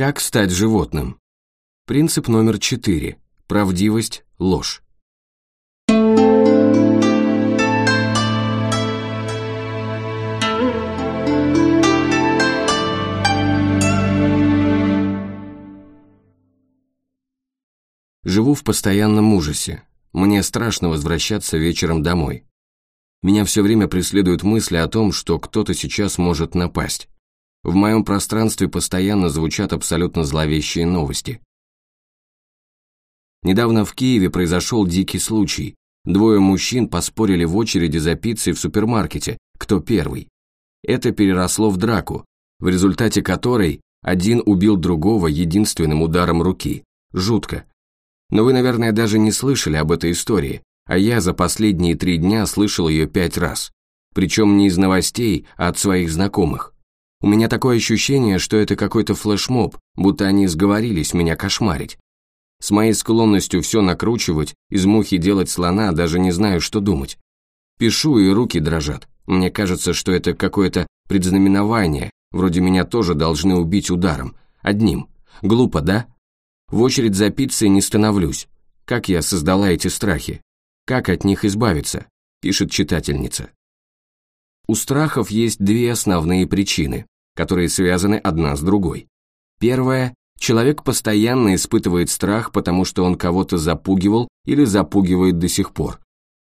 Как стать животным? Принцип номер четыре. Правдивость, ложь. Живу в постоянном ужасе. Мне страшно возвращаться вечером домой. Меня все время преследуют мысли о том, что кто-то сейчас может напасть. В моем пространстве постоянно звучат абсолютно зловещие новости. Недавно в Киеве произошел дикий случай. Двое мужчин поспорили в очереди за пиццей в супермаркете, кто первый. Это переросло в драку, в результате которой один убил другого единственным ударом руки. Жутко. Но вы, наверное, даже не слышали об этой истории, а я за последние три дня слышал ее пять раз. Причем не из новостей, а от своих знакомых. У меня такое ощущение, что это какой-то флешмоб, будто они сговорились меня кошмарить. С моей склонностью все накручивать, из мухи делать слона, даже не знаю, что думать. Пишу, и руки дрожат. Мне кажется, что это какое-то предзнаменование, вроде меня тоже должны убить ударом. Одним. Глупо, да? В очередь за пиццей не становлюсь. Как я создала эти страхи? Как от них избавиться? Пишет читательница. У страхов есть две основные причины, которые связаны одна с другой. Первая – человек постоянно испытывает страх, потому что он кого-то запугивал или запугивает до сих пор.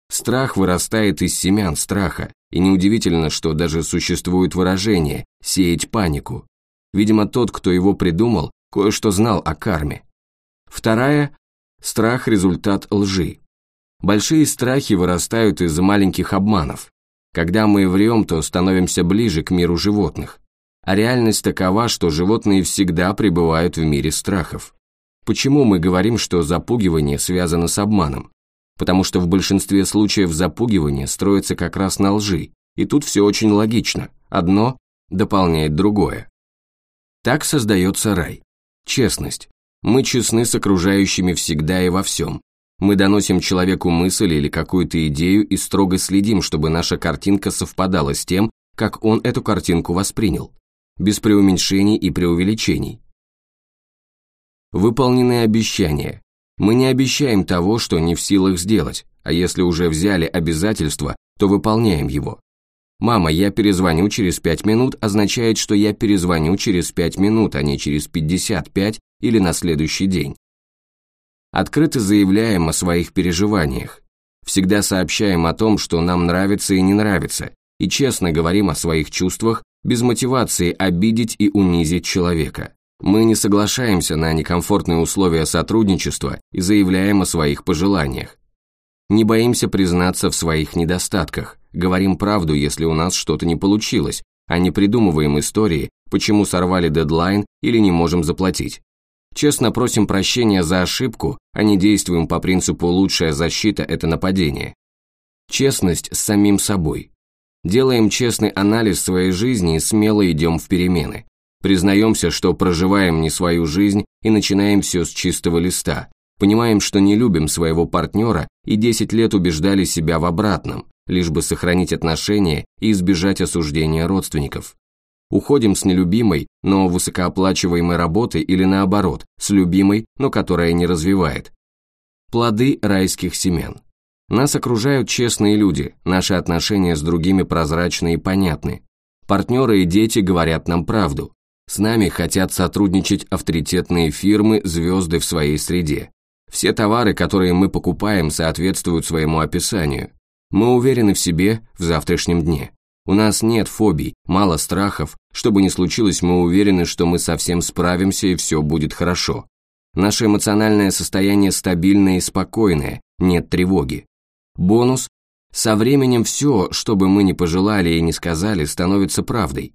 Страх вырастает из семян страха, и неудивительно, что даже существует выражение «сеять панику». Видимо, тот, кто его придумал, кое-что знал о карме. Вторая – страх – результат лжи. Большие страхи вырастают из маленьких обманов. Когда мы врем, то становимся ближе к миру животных. А реальность такова, что животные всегда пребывают в мире страхов. Почему мы говорим, что запугивание связано с обманом? Потому что в большинстве случаев запугивание строится как раз на лжи, и тут все очень логично, одно дополняет другое. Так создается рай. Честность. Мы честны с окружающими всегда и во всем. Мы доносим человеку мысль или какую-то идею и строго следим, чтобы наша картинка совпадала с тем, как он эту картинку воспринял. Без преуменьшений и преувеличений. Выполненные обещания. Мы не обещаем того, что не в силах сделать, а если уже взяли обязательство, то выполняем его. «Мама, я перезвоню через пять минут» означает, что я перезвоню через пять минут, а не через пятьдесят пять или на следующий день. Открыто заявляем о своих переживаниях, всегда сообщаем о том, что нам нравится и не нравится, и честно говорим о своих чувствах без мотивации обидеть и унизить человека. Мы не соглашаемся на некомфортные условия сотрудничества и заявляем о своих пожеланиях. Не боимся признаться в своих недостатках, говорим правду, если у нас что-то не получилось, а не придумываем истории, почему сорвали дедлайн или не можем заплатить. Честно просим прощения за ошибку, а не действуем по принципу «лучшая защита – это нападение». Честность с самим собой. Делаем честный анализ своей жизни и смело идем в перемены. Признаемся, что проживаем не свою жизнь и начинаем все с чистого листа. Понимаем, что не любим своего партнера и 10 лет убеждали себя в обратном, лишь бы сохранить отношения и избежать осуждения родственников. Уходим с нелюбимой, но высокооплачиваемой работы или наоборот, с любимой, но которая не развивает. Плоды райских семян. Нас окружают честные люди, наши отношения с другими прозрачны и понятны. Партнеры и дети говорят нам правду. С нами хотят сотрудничать авторитетные фирмы, звезды в своей среде. Все товары, которые мы покупаем, соответствуют своему описанию. Мы уверены в себе в завтрашнем дне. У нас нет фобий, мало страхов, что бы ни случилось, мы уверены, что мы совсем справимся и все будет хорошо. Наше эмоциональное состояние стабильное и спокойное, нет тревоги. Бонус – со временем все, что бы мы ни пожелали и не сказали, становится правдой.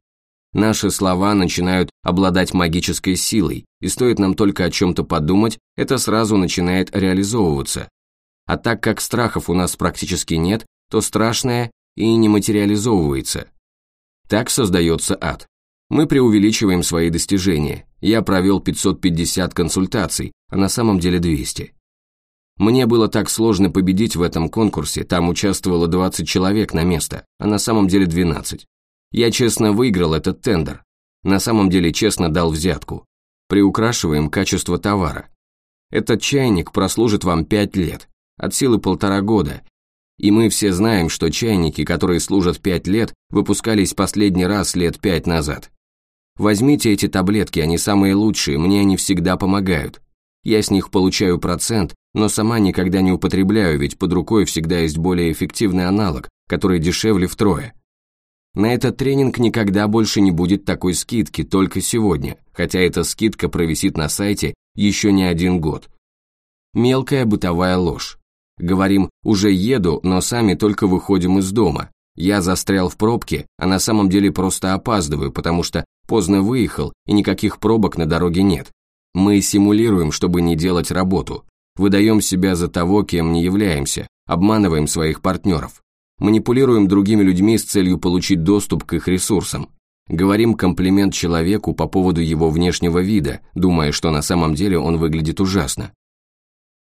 Наши слова начинают обладать магической силой, и стоит нам только о чем-то подумать, это сразу начинает реализовываться. А так как страхов у нас практически нет, то страшное и не материализовывается. Так создается ад. Мы преувеличиваем свои достижения. Я провел 550 консультаций, а на самом деле 200. Мне было так сложно победить в этом конкурсе, там участвовало 20 человек на место, а на самом деле 12. Я честно выиграл этот тендер. На самом деле честно дал взятку. приукрашиваем качество товара. Этот чайник прослужит вам 5 лет, от силы полтора года, и мы все знаем, что чайники, которые служат 5 лет, выпускались последний раз лет 5 назад. Возьмите эти таблетки, они самые лучшие, мне они всегда помогают. Я с них получаю процент, но сама никогда не употребляю, ведь под рукой всегда есть более эффективный аналог, который дешевле втрое. На этот тренинг никогда больше не будет такой скидки, только сегодня, хотя эта скидка провисит на сайте еще не один год. Мелкая бытовая ложь. Говорим «уже еду», но сами только выходим из дома. Я застрял в пробке, а на самом деле просто опаздываю, потому что поздно выехал и никаких пробок на дороге нет. Мы симулируем, чтобы не делать работу. Выдаем себя за того, кем не являемся, обманываем своих партнеров манипулируем другими людьми с целью получить доступ к их ресурсам. Говорим комплимент человеку по поводу его внешнего вида, думая, что на самом деле он выглядит ужасно.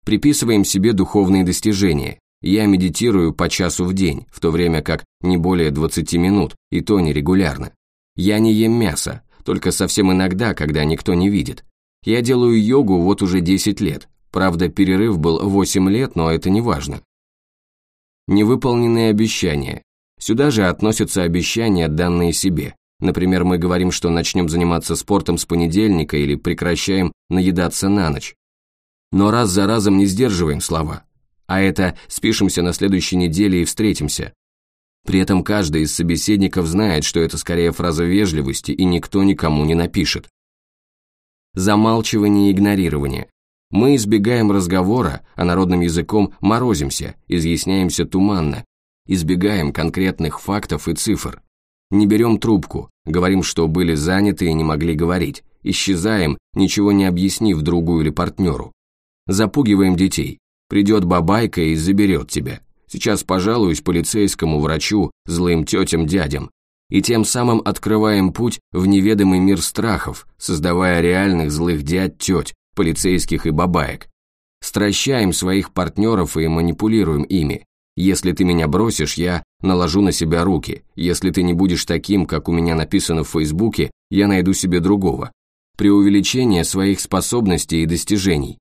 Приписываем себе духовные достижения. Я медитирую по часу в день, в то время как не более 20 минут, и то нерегулярно. Я не ем мясо, только совсем иногда, когда никто не видит. Я делаю йогу вот уже 10 лет. Правда, перерыв был 8 лет, но это не важно. Невыполненные обещания. Сюда же относятся обещания, данные себе. Например, мы говорим, что начнем заниматься спортом с понедельника или прекращаем наедаться на ночь. Но раз за разом не сдерживаем слова. А это «спишемся на следующей неделе и встретимся». При этом каждый из собеседников знает, что это скорее фраза вежливости, и никто никому не напишет. Замалчивание и игнорирование. Мы избегаем разговора, а народным языком морозимся, изъясняемся туманно, избегаем конкретных фактов и цифр. Не берем трубку, говорим, что были заняты и не могли говорить, исчезаем, ничего не объяснив другу или партнеру. Запугиваем детей. Придет бабайка и заберет тебя. Сейчас пожалуюсь полицейскому, врачу, злым тетям, дядям. И тем самым открываем путь в неведомый мир страхов, создавая реальных злых дядь, теть, полицейских и бабаек. Стращаем своих партнеров и манипулируем ими. Если ты меня бросишь, я наложу на себя руки. Если ты не будешь таким, как у меня написано в Фейсбуке, я найду себе другого. Преувеличение своих способностей и достижений.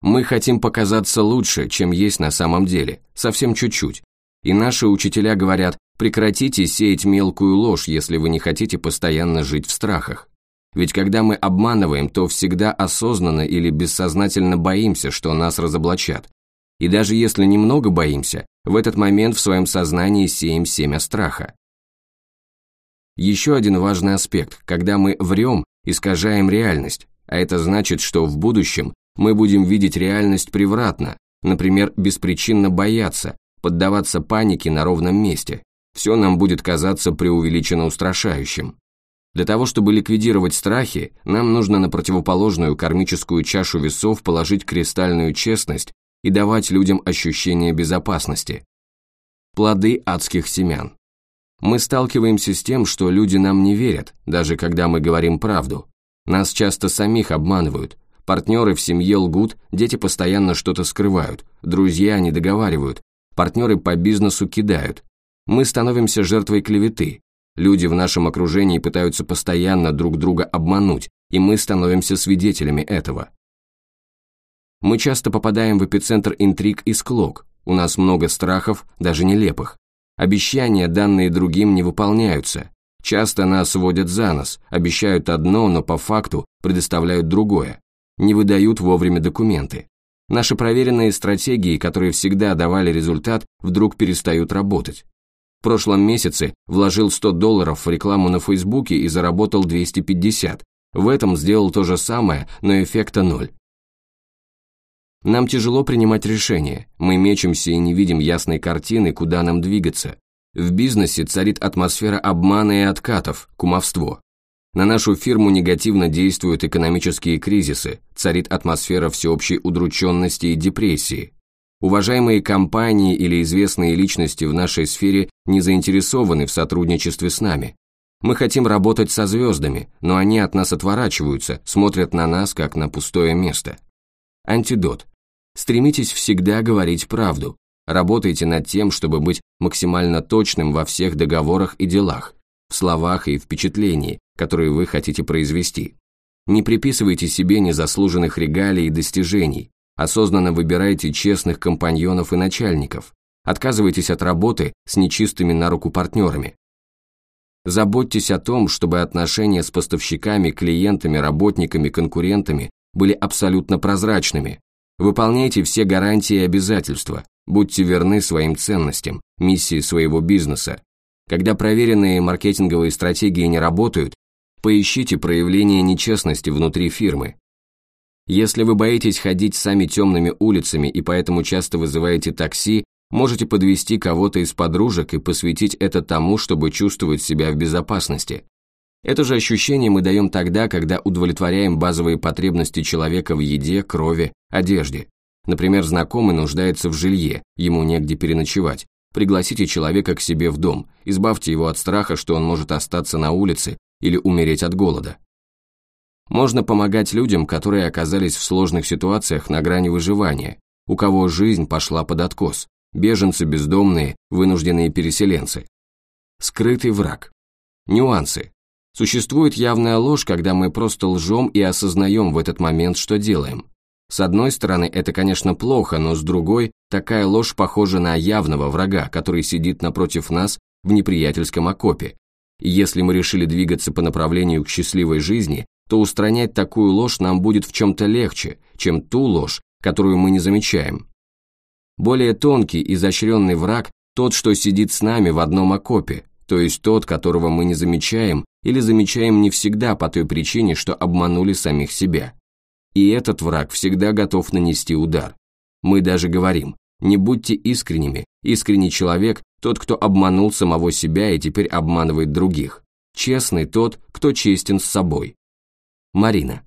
Мы хотим показаться лучше, чем есть на самом деле, совсем чуть-чуть. И наши учителя говорят, прекратите сеять мелкую ложь, если вы не хотите постоянно жить в страхах. Ведь когда мы обманываем, то всегда осознанно или бессознательно боимся, что нас разоблачат. И даже если немного боимся, в этот момент в своем сознании сеем семя страха. Еще один важный аспект, когда мы врем, искажаем реальность, а это значит, что в будущем мы будем видеть реальность превратно, например, беспричинно бояться, поддаваться панике на ровном месте. Все нам будет казаться преувеличенно устрашающим. Для того, чтобы ликвидировать страхи, нам нужно на противоположную кармическую чашу весов положить кристальную честность и давать людям ощущение безопасности. Плоды адских семян. Мы сталкиваемся с тем, что люди нам не верят, даже когда мы говорим правду. Нас часто самих обманывают. Партнеры в семье лгут, дети постоянно что-то скрывают, друзья не договаривают, партнеры по бизнесу кидают. Мы становимся жертвой клеветы, Люди в нашем окружении пытаются постоянно друг друга обмануть, и мы становимся свидетелями этого. Мы часто попадаем в эпицентр интриг и склок, у нас много страхов, даже нелепых. Обещания, данные другим, не выполняются. Часто нас водят за нос, обещают одно, но по факту предоставляют другое. Не выдают вовремя документы. Наши проверенные стратегии, которые всегда давали результат, вдруг перестают работать. В прошлом месяце вложил 100 долларов в рекламу на Фейсбуке и заработал 250. В этом сделал то же самое, но эффекта ноль. Нам тяжело принимать решения, мы мечемся и не видим ясной картины, куда нам двигаться. В бизнесе царит атмосфера обмана и откатов, кумовство. На нашу фирму негативно действуют экономические кризисы, царит атмосфера всеобщей удрученности и депрессии. Уважаемые компании или известные личности в нашей сфере не заинтересованы в сотрудничестве с нами. Мы хотим работать со звездами, но они от нас отворачиваются, смотрят на нас, как на пустое место. Антидот. Стремитесь всегда говорить правду. Работайте над тем, чтобы быть максимально точным во всех договорах и делах, в словах и впечатлении, которые вы хотите произвести. Не приписывайте себе незаслуженных регалий и достижений, осознанно выбирайте честных компаньонов и начальников, отказывайтесь от работы с нечистыми на руку партнерами. Заботьтесь о том, чтобы отношения с поставщиками, клиентами, работниками, конкурентами были абсолютно прозрачными. Выполняйте все гарантии и обязательства, будьте верны своим ценностям, миссии своего бизнеса. Когда проверенные маркетинговые стратегии не работают, поищите проявление нечестности внутри фирмы. Если вы боитесь ходить сами темными улицами и поэтому часто вызываете такси, Можете подвести кого-то из подружек и посвятить это тому, чтобы чувствовать себя в безопасности. Это же ощущение мы даем тогда, когда удовлетворяем базовые потребности человека в еде, крови, одежде. Например, знакомый нуждается в жилье, ему негде переночевать. Пригласите человека к себе в дом, избавьте его от страха, что он может остаться на улице или умереть от голода. Можно помогать людям, которые оказались в сложных ситуациях на грани выживания, у кого жизнь пошла под откос, беженцы бездомные, вынужденные переселенцы. Скрытый враг. Нюансы. Существует явная ложь, когда мы просто лжем и осознаем в этот момент, что делаем. С одной стороны, это, конечно, плохо, но с другой, такая ложь похожа на явного врага, который сидит напротив нас в неприятельском окопе. И если мы решили двигаться по направлению к счастливой жизни, то устранять такую ложь нам будет в чем-то легче, чем ту ложь, которую мы не замечаем. Более тонкий, изощренный враг – тот, что сидит с нами в одном окопе, то есть тот, которого мы не замечаем или замечаем не всегда по той причине, что обманули самих себя. И этот враг всегда готов нанести удар. Мы даже говорим, не будьте искренними, искренний человек – тот, кто обманул самого себя и теперь обманывает других. Честный тот, кто честен с собой. Марина.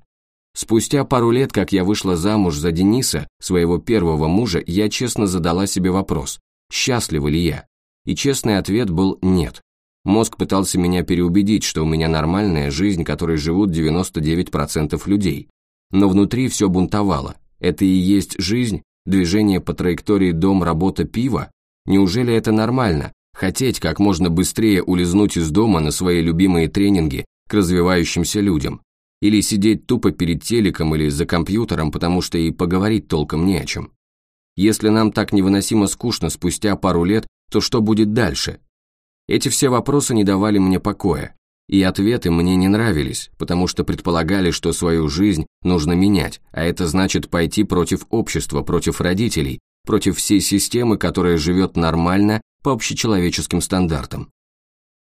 Спустя пару лет, как я вышла замуж за Дениса, своего первого мужа, я честно задала себе вопрос, счастлива ли я? И честный ответ был «нет». Мозг пытался меня переубедить, что у меня нормальная жизнь, которой живут 99% людей. Но внутри все бунтовало. Это и есть жизнь, движение по траектории дом, работа, пиво? Неужели это нормально? Хотеть как можно быстрее улизнуть из дома на свои любимые тренинги к развивающимся людям, или сидеть тупо перед телеком или за компьютером, потому что и поговорить толком не о чем. Если нам так невыносимо скучно спустя пару лет, то что будет дальше? Эти все вопросы не давали мне покоя, и ответы мне не нравились, потому что предполагали, что свою жизнь нужно менять, а это значит пойти против общества, против родителей, против всей системы, которая живет нормально по общечеловеческим стандартам.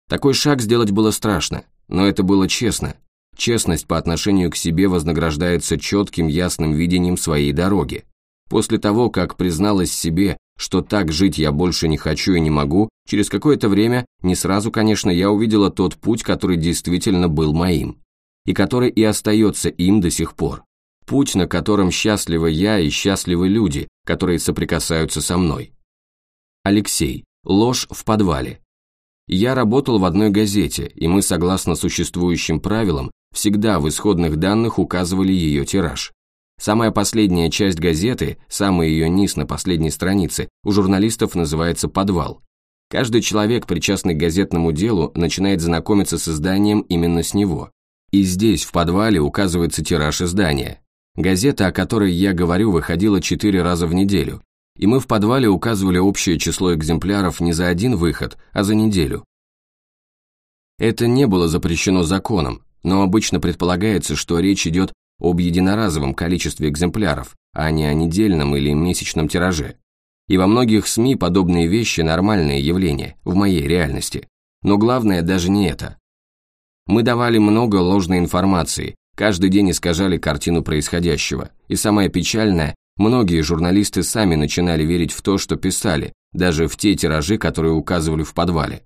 Такой шаг сделать было страшно, но это было честно, Честность по отношению к себе вознаграждается четким ясным видением своей дороги. После того, как призналась себе, что так жить я больше не хочу и не могу, через какое-то время, не сразу, конечно, я увидела тот путь, который действительно был моим. И который и остается им до сих пор. Путь, на котором счастливы я и счастливы люди, которые соприкасаются со мной. Алексей. Ложь в подвале. Я работал в одной газете, и мы, согласно существующим правилам, всегда в исходных данных указывали ее тираж. Самая последняя часть газеты, самый ее низ на последней странице, у журналистов называется «подвал». Каждый человек, причастный к газетному делу, начинает знакомиться с изданием именно с него. И здесь, в подвале, указывается тираж издания. Газета, о которой я говорю, выходила четыре раза в неделю, и мы в подвале указывали общее число экземпляров не за один выход, а за неделю. Это не было запрещено законом, но обычно предполагается, что речь идет об единоразовом количестве экземпляров, а не о недельном или месячном тираже. И во многих СМИ подобные вещи – нормальные явления в моей реальности. Но главное даже не это. Мы давали много ложной информации, каждый день искажали картину происходящего. И самое печальное, многие журналисты сами начинали верить в то, что писали, даже в те тиражи, которые указывали в подвале.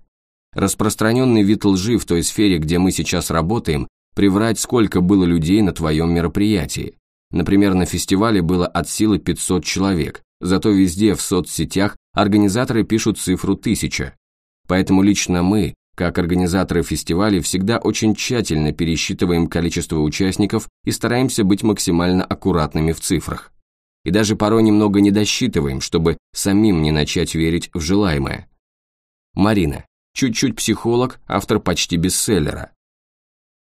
Распространенный вид лжи в той сфере, где мы сейчас работаем, приврать, сколько было людей на твоем мероприятии. Например, на фестивале было от силы 500 человек, зато везде в соцсетях организаторы пишут цифру 1000. Поэтому лично мы, как организаторы фестивалей, всегда очень тщательно пересчитываем количество участников и стараемся быть максимально аккуратными в цифрах. И даже порой немного не досчитываем, чтобы самим не начать верить в желаемое. Марина чуть-чуть психолог, автор почти бестселлера.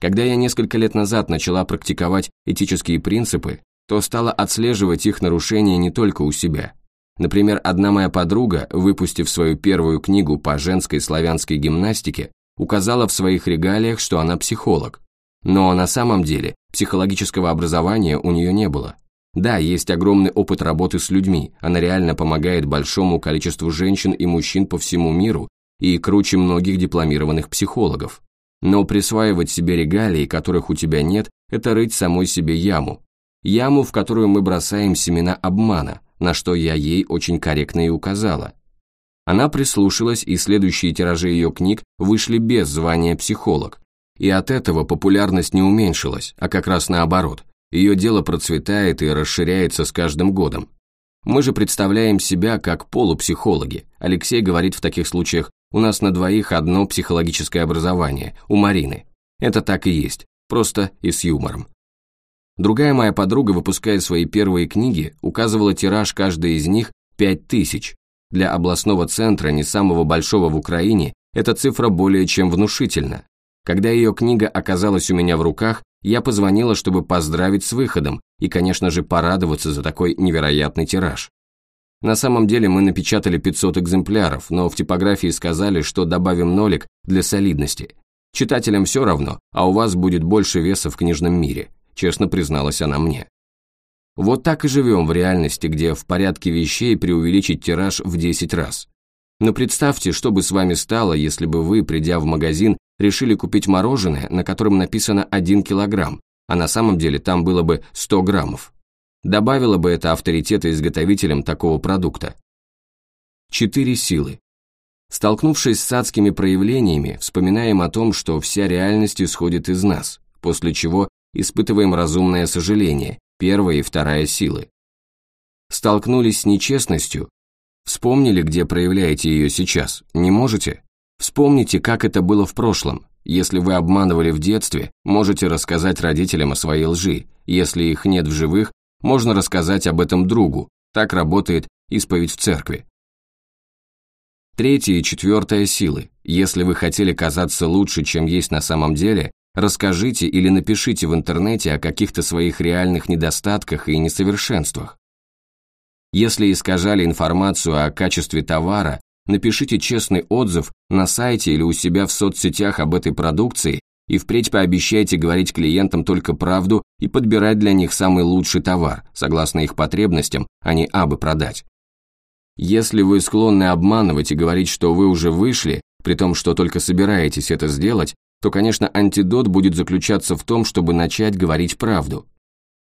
Когда я несколько лет назад начала практиковать этические принципы, то стала отслеживать их нарушения не только у себя. Например, одна моя подруга, выпустив свою первую книгу по женской славянской гимнастике, указала в своих регалиях, что она психолог. Но на самом деле психологического образования у нее не было. Да, есть огромный опыт работы с людьми, она реально помогает большому количеству женщин и мужчин по всему миру и круче многих дипломированных психологов. Но присваивать себе регалии, которых у тебя нет, это рыть самой себе яму. Яму, в которую мы бросаем семена обмана, на что я ей очень корректно и указала. Она прислушалась, и следующие тиражи ее книг вышли без звания психолог. И от этого популярность не уменьшилась, а как раз наоборот. Ее дело процветает и расширяется с каждым годом. Мы же представляем себя как полупсихологи. Алексей говорит в таких случаях у нас на двоих одно психологическое образование, у Марины. Это так и есть, просто и с юмором. Другая моя подруга, выпуская свои первые книги, указывала тираж каждой из них 5000. Для областного центра, не самого большого в Украине, эта цифра более чем внушительна. Когда ее книга оказалась у меня в руках, я позвонила, чтобы поздравить с выходом и, конечно же, порадоваться за такой невероятный тираж. На самом деле мы напечатали 500 экземпляров, но в типографии сказали, что добавим нолик для солидности. Читателям все равно, а у вас будет больше веса в книжном мире, честно призналась она мне. Вот так и живем в реальности, где в порядке вещей преувеличить тираж в 10 раз. Но представьте, что бы с вами стало, если бы вы, придя в магазин, решили купить мороженое, на котором написано 1 килограмм, а на самом деле там было бы 100 граммов. Добавило бы это авторитета изготовителям такого продукта. Четыре силы. Столкнувшись с адскими проявлениями, вспоминаем о том, что вся реальность исходит из нас, после чего испытываем разумное сожаление, первая и вторая силы. Столкнулись с нечестностью, вспомнили, где проявляете ее сейчас, не можете? Вспомните, как это было в прошлом. Если вы обманывали в детстве, можете рассказать родителям о своей лжи. Если их нет в живых, можно рассказать об этом другу, так работает исповедь в церкви. Третья и четвертая силы. Если вы хотели казаться лучше, чем есть на самом деле, расскажите или напишите в интернете о каких-то своих реальных недостатках и несовершенствах. Если искажали информацию о качестве товара, напишите честный отзыв на сайте или у себя в соцсетях об этой продукции и впредь пообещайте говорить клиентам только правду и подбирать для них самый лучший товар, согласно их потребностям, а не абы продать. Если вы склонны обманывать и говорить, что вы уже вышли, при том, что только собираетесь это сделать, то, конечно, антидот будет заключаться в том, чтобы начать говорить правду.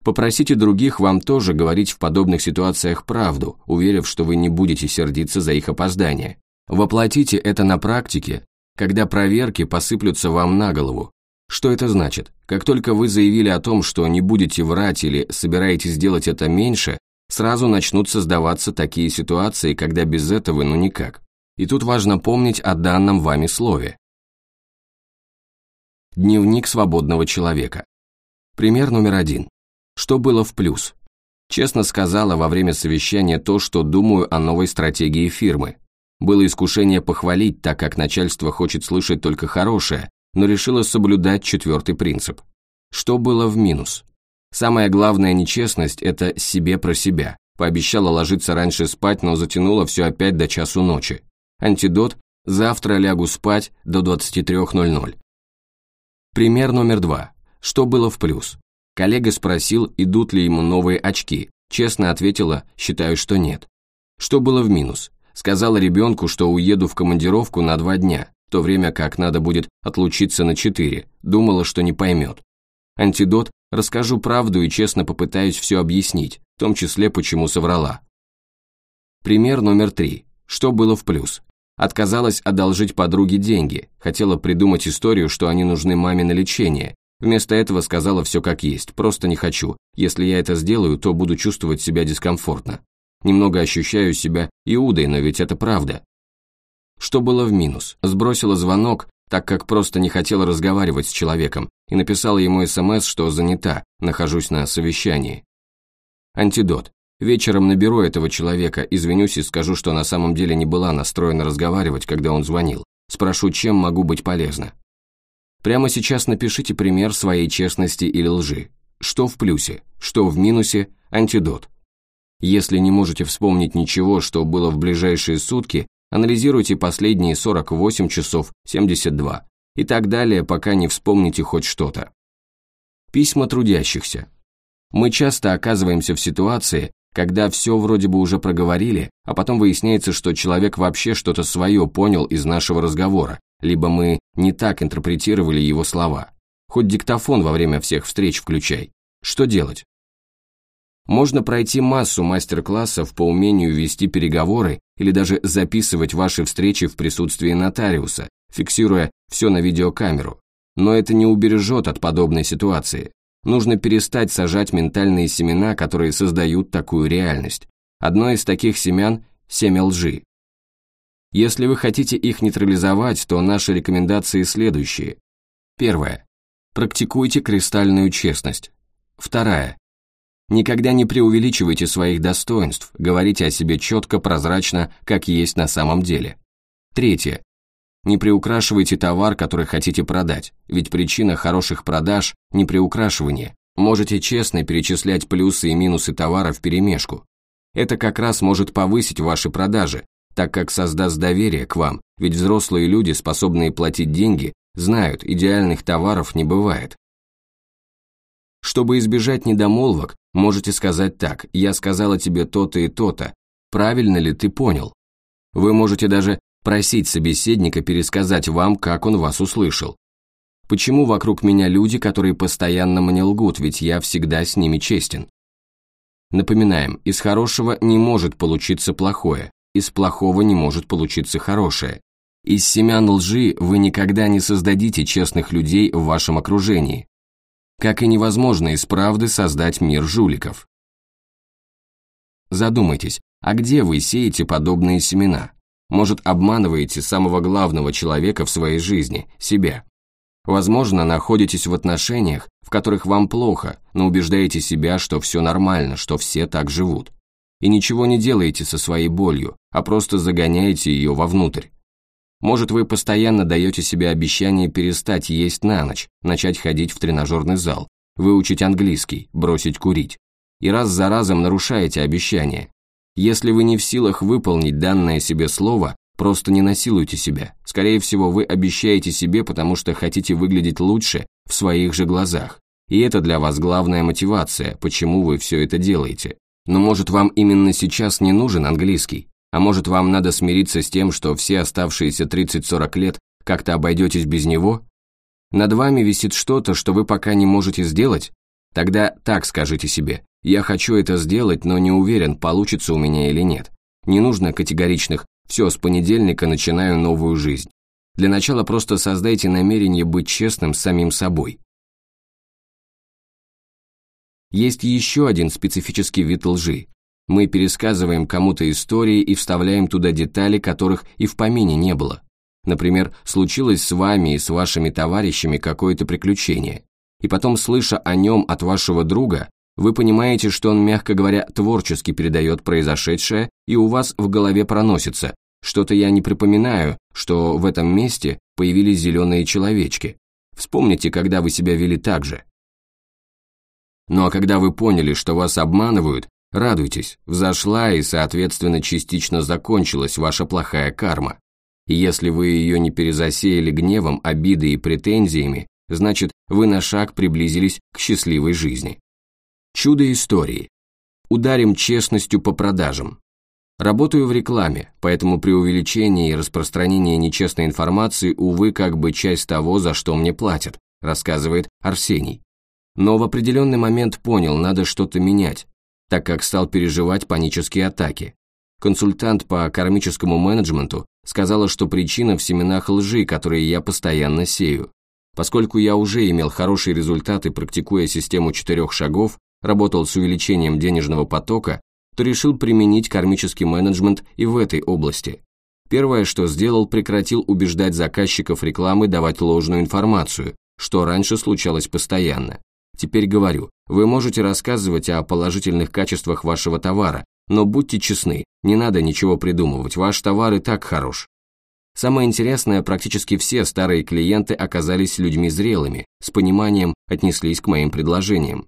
Попросите других вам тоже говорить в подобных ситуациях правду, уверив, что вы не будете сердиться за их опоздание. Воплотите это на практике когда проверки посыплются вам на голову. Что это значит? Как только вы заявили о том, что не будете врать или собираетесь делать это меньше, сразу начнут создаваться такие ситуации, когда без этого ну никак. И тут важно помнить о данном вами слове. Дневник свободного человека. Пример номер один. Что было в плюс? Честно сказала во время совещания то, что думаю о новой стратегии фирмы. Было искушение похвалить, так как начальство хочет слышать только хорошее, но решило соблюдать четвертый принцип. Что было в минус? Самая главная нечестность – это себе про себя. Пообещала ложиться раньше спать, но затянула все опять до часу ночи. Антидот – завтра лягу спать до 23.00. Пример номер два. Что было в плюс? Коллега спросил, идут ли ему новые очки. Честно ответила, считаю, что нет. Что было в минус? Сказала ребенку, что уеду в командировку на два дня, в то время как надо будет отлучиться на четыре. Думала, что не поймет. Антидот – расскажу правду и честно попытаюсь все объяснить, в том числе, почему соврала. Пример номер три. Что было в плюс? Отказалась одолжить подруге деньги, хотела придумать историю, что они нужны маме на лечение. Вместо этого сказала все как есть, просто не хочу. Если я это сделаю, то буду чувствовать себя дискомфортно. Немного ощущаю себя Иудой, но ведь это правда. Что было в минус? Сбросила звонок, так как просто не хотела разговаривать с человеком, и написала ему СМС, что занята, нахожусь на совещании. Антидот. Вечером наберу этого человека, извинюсь и скажу, что на самом деле не была настроена разговаривать, когда он звонил. Спрошу, чем могу быть полезна. Прямо сейчас напишите пример своей честности или лжи. Что в плюсе, что в минусе, антидот. Если не можете вспомнить ничего, что было в ближайшие сутки, анализируйте последние 48 часов 72 и так далее, пока не вспомните хоть что-то. Письма трудящихся. Мы часто оказываемся в ситуации, когда все вроде бы уже проговорили, а потом выясняется, что человек вообще что-то свое понял из нашего разговора, либо мы не так интерпретировали его слова. Хоть диктофон во время всех встреч включай. Что делать? Можно пройти массу мастер-классов по умению вести переговоры или даже записывать ваши встречи в присутствии нотариуса, фиксируя все на видеокамеру. Но это не убережет от подобной ситуации. Нужно перестать сажать ментальные семена, которые создают такую реальность. Одно из таких семян – семя лжи. Если вы хотите их нейтрализовать, то наши рекомендации следующие. Первое. Практикуйте кристальную честность. Вторая. Никогда не преувеличивайте своих достоинств, говорите о себе четко, прозрачно, как есть на самом деле. Третье. Не приукрашивайте товар, который хотите продать, ведь причина хороших продаж – не приукрашивание. Можете честно перечислять плюсы и минусы товара в перемешку. Это как раз может повысить ваши продажи, так как создаст доверие к вам, ведь взрослые люди, способные платить деньги, знают, идеальных товаров не бывает. Чтобы избежать недомолвок, можете сказать так «я сказала тебе то-то и то-то, правильно ли ты понял?» Вы можете даже просить собеседника пересказать вам, как он вас услышал. Почему вокруг меня люди, которые постоянно мне лгут, ведь я всегда с ними честен? Напоминаем, из хорошего не может получиться плохое, из плохого не может получиться хорошее. Из семян лжи вы никогда не создадите честных людей в вашем окружении. Как и невозможно из правды создать мир жуликов. Задумайтесь, а где вы сеете подобные семена? Может, обманываете самого главного человека в своей жизни, себя. Возможно, находитесь в отношениях, в которых вам плохо, но убеждаете себя, что все нормально, что все так живут и ничего не делаете со своей болью, а просто загоняете ее вовнутрь. Может, вы постоянно даете себе обещание перестать есть на ночь, начать ходить в тренажерный зал, выучить английский, бросить курить. И раз за разом нарушаете обещание. Если вы не в силах выполнить данное себе слово, просто не насилуйте себя. Скорее всего, вы обещаете себе, потому что хотите выглядеть лучше в своих же глазах. И это для вас главная мотивация, почему вы все это делаете. Но может вам именно сейчас не нужен английский? А может вам надо смириться с тем, что все оставшиеся 30-40 лет как-то обойдетесь без него? Над вами висит что-то, что вы пока не можете сделать? Тогда так скажите себе, я хочу это сделать, но не уверен, получится у меня или нет. Не нужно категоричных «все, с понедельника начинаю новую жизнь». Для начала просто создайте намерение быть честным с самим собой. Есть еще один специфический вид лжи. Мы пересказываем кому-то истории и вставляем туда детали, которых и в помине не было. Например, случилось с вами и с вашими товарищами какое-то приключение. И потом, слыша о нем от вашего друга, вы понимаете, что он, мягко говоря, творчески передает произошедшее, и у вас в голове проносится. Что-то я не припоминаю, что в этом месте появились зеленые человечки. Вспомните, когда вы себя вели так же. Ну а когда вы поняли, что вас обманывают, радуйтесь, взошла и, соответственно, частично закончилась ваша плохая карма. Если вы ее не перезасеяли гневом, обидой и претензиями, значит, вы на шаг приблизились к счастливой жизни. Чудо истории. Ударим честностью по продажам. Работаю в рекламе, поэтому при увеличении и распространении нечестной информации, увы, как бы часть того, за что мне платят, рассказывает Арсений но в определенный момент понял, надо что-то менять, так как стал переживать панические атаки. Консультант по кармическому менеджменту сказала, что причина в семенах лжи, которые я постоянно сею. Поскольку я уже имел хорошие результаты, практикуя систему четырех шагов, работал с увеличением денежного потока, то решил применить кармический менеджмент и в этой области. Первое, что сделал, прекратил убеждать заказчиков рекламы давать ложную информацию, что раньше случалось постоянно. Теперь говорю, вы можете рассказывать о положительных качествах вашего товара, но будьте честны, не надо ничего придумывать, ваш товар и так хорош. Самое интересное, практически все старые клиенты оказались людьми зрелыми, с пониманием отнеслись к моим предложениям.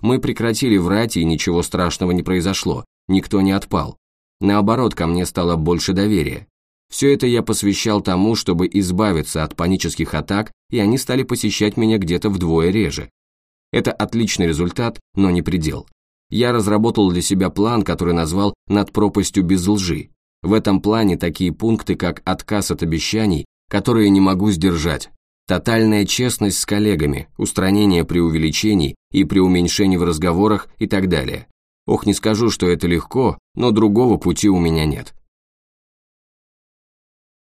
Мы прекратили врать, и ничего страшного не произошло, никто не отпал. Наоборот, ко мне стало больше доверия. Все это я посвящал тому, чтобы избавиться от панических атак, и они стали посещать меня где-то вдвое реже. Это отличный результат, но не предел. Я разработал для себя план, который назвал «Над пропастью без лжи». В этом плане такие пункты, как отказ от обещаний, которые не могу сдержать, тотальная честность с коллегами, устранение преувеличений и преуменьшений в разговорах и так далее. Ох, не скажу, что это легко, но другого пути у меня нет.